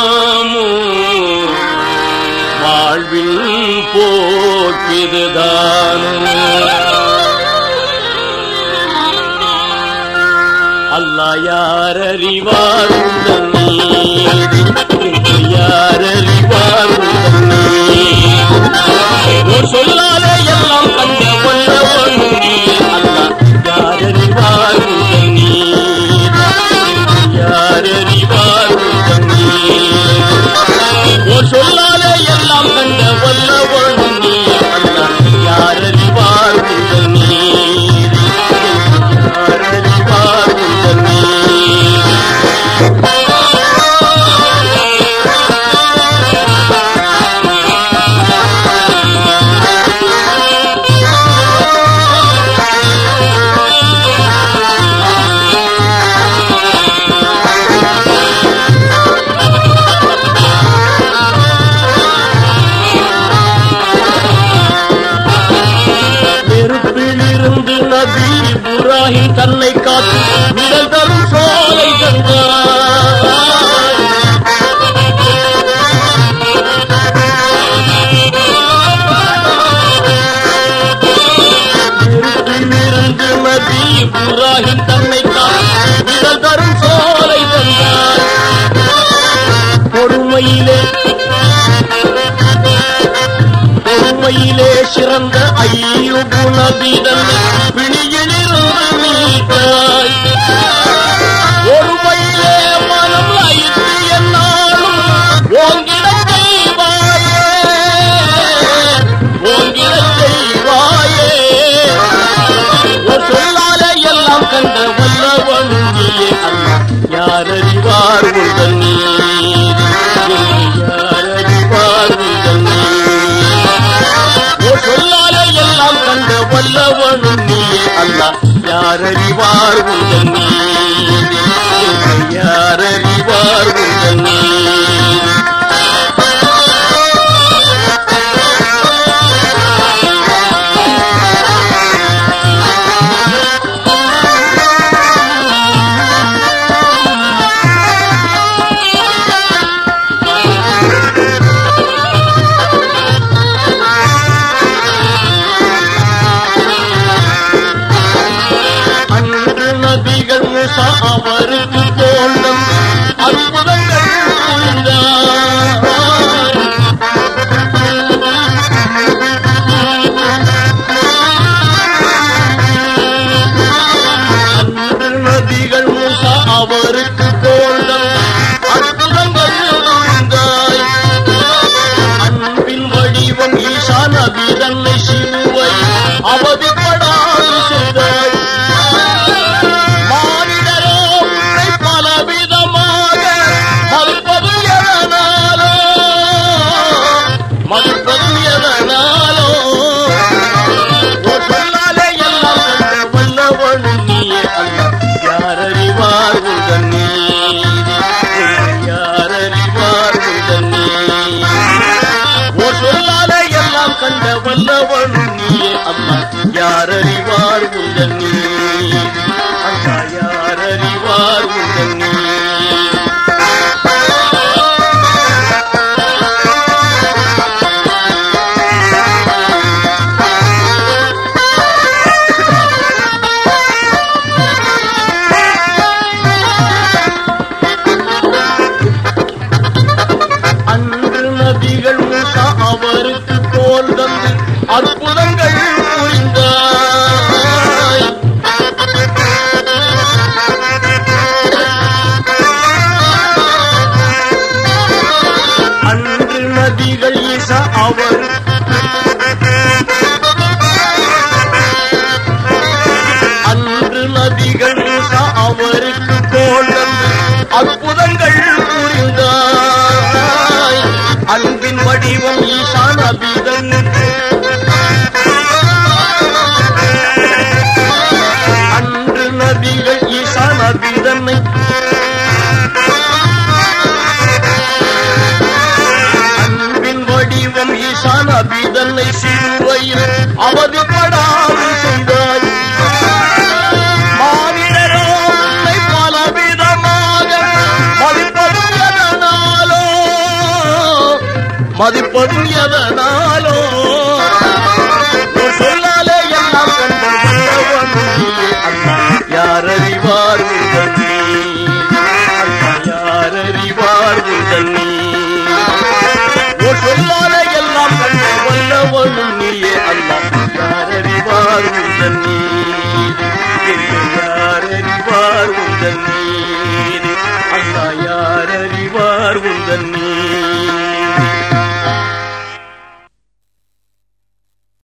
நாமோ. வாழ்வில் போக்கிதுதான் அல்ல யாரறிவார் யாரறிவார் சொல்ல இப்ராஹி தன்னை காத்து விடல் தரும் சோலை தந்தார். நபி இப்ராஹிம் தன்னை காத்து விடல் தரும் சோலை தந்தார் பொறுமையிலே பொறுமையிலே சிறந்த ஐயோ குணபீதன் வல்லவனும் நீ. அல்ல யாரறிவார் முதன் நீ யாரறிவார் முதன் சொல்லால எல்லாம் கண்ட வல்லவனும் நீயே அம்மா. யாரறிவார் உங்கள் நீ? அம்மா யாரறிவார் உங்கள் நீ? நபிகள் ஈசா அவர். அன்று நபிகள் ஈசா அவருக்கு போல் அற்புதங்கள் புரிந்தார். அன்பின் வடிவம் ஈசா நபிதன் அன்று நபிகள் ஈசா நபிதன்னை மத்தியில் அவதிப்படாமல் செய்தாய் மாநிலரோ உன்னை பலவிதமாக மதிப்பது எதனாலோ? மதிப்பது எதனாலோ? kalbimi Geliyor